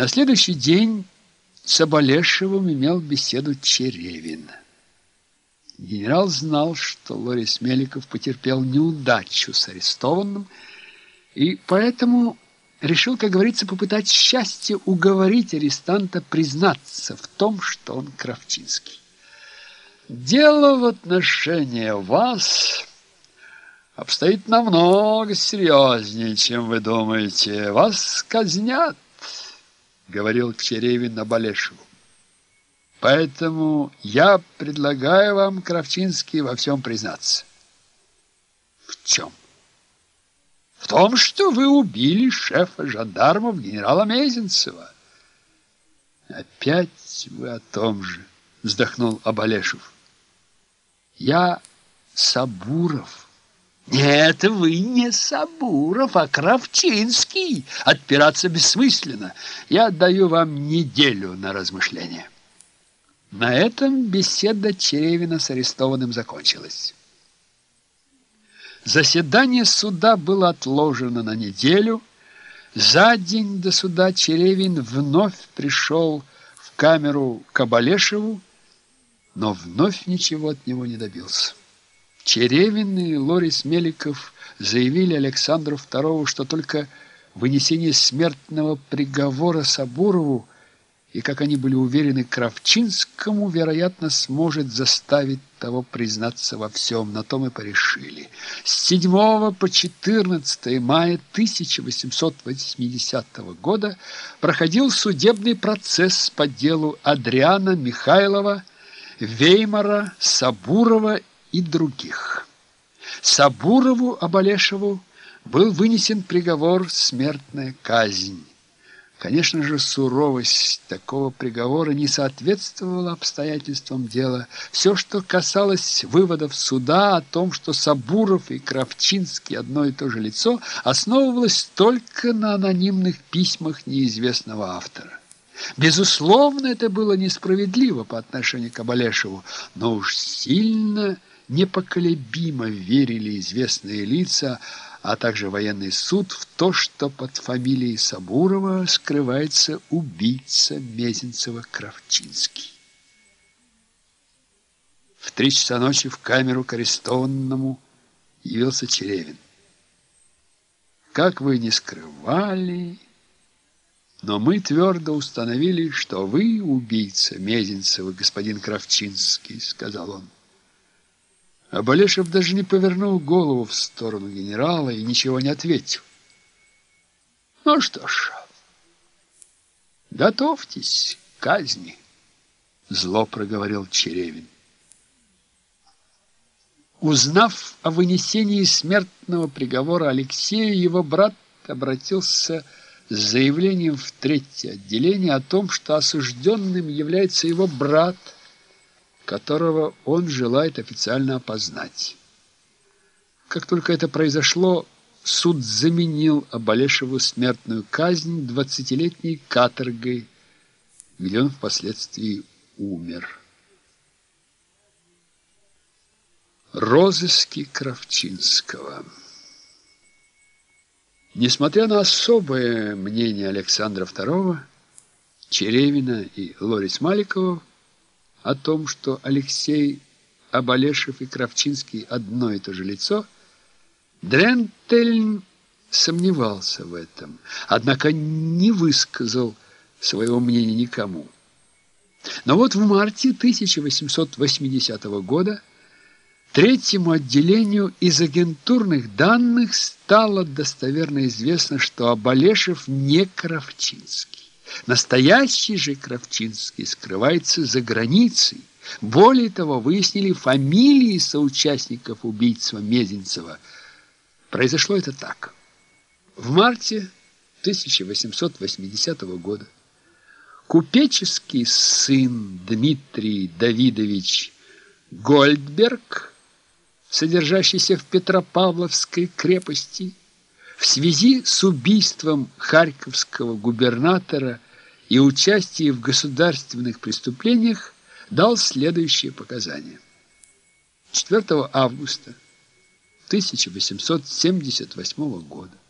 На следующий день с Абалешевым имел беседу Черевин. Генерал знал, что Лорис Меликов потерпел неудачу с арестованным, и поэтому решил, как говорится, попытать счастье уговорить арестанта признаться в том, что он Кравчинский. «Дело в отношении вас обстоит намного серьезнее, чем вы думаете. Вас казнят» говорил Черевин Наболешеву. Поэтому я предлагаю вам, Кравчинский, во всем признаться. В чем? В том, что вы убили шефа жандармов генерала Мезенцева. Опять вы о том же, вздохнул Абалешев. Я Сабуров. Нет, вы не Сабуров, а Кравчинский. Отпираться бессмысленно. Я отдаю вам неделю на размышление. На этом беседа Черевина с арестованным закончилась. Заседание суда было отложено на неделю. За день до суда Черевин вновь пришел в камеру к но вновь ничего от него не добился. Черевин и Лорис Меликов заявили Александру II, что только вынесение смертного приговора Сабурову и, как они были уверены, Кравчинскому, вероятно, сможет заставить того признаться во всем. На том и порешили. С 7 по 14 мая 1880 года проходил судебный процесс по делу Адриана Михайлова, Веймара, Сабурова и других. Сабурову Абалешеву был вынесен приговор «смертная казнь». Конечно же, суровость такого приговора не соответствовала обстоятельствам дела. Все, что касалось выводов суда о том, что Сабуров и Кравчинский одно и то же лицо, основывалось только на анонимных письмах неизвестного автора. Безусловно, это было несправедливо по отношению к Абалешеву, но уж сильно непоколебимо верили известные лица, а также военный суд в то, что под фамилией Сабурова скрывается убийца Мезенцева-Кравчинский. В три часа ночи в камеру к арестованному явился Черевин. Как вы не скрывали, но мы твердо установили, что вы убийца Мезенцева, господин Кравчинский, сказал он. А Болешев даже не повернул голову в сторону генерала и ничего не ответил. Ну что ж, готовьтесь к казни, зло проговорил Черевин. Узнав о вынесении смертного приговора Алексею, его брат обратился с заявлением в третье отделение о том, что осужденным является его брат которого он желает официально опознать. Как только это произошло, суд заменил Абалешеву смертную казнь двадцатилетней каторгой, где он впоследствии умер. Розыски Кравчинского Несмотря на особое мнение Александра II, Черевина и Лорис Маликова, о том, что Алексей Абалешев и Кравчинский одно и то же лицо, Дрентельн сомневался в этом, однако не высказал своего мнения никому. Но вот в марте 1880 года третьему отделению из агентурных данных стало достоверно известно, что Абалешев не Кравчинский. Настоящий же Кравчинский скрывается за границей. Более того, выяснили фамилии соучастников убийства Мезенцева. Произошло это так. В марте 1880 года купеческий сын Дмитрий Давидович Гольдберг, содержащийся в Петропавловской крепости, в связи с убийством харьковского губернатора и участием в государственных преступлениях дал следующие показания. 4 августа 1878 года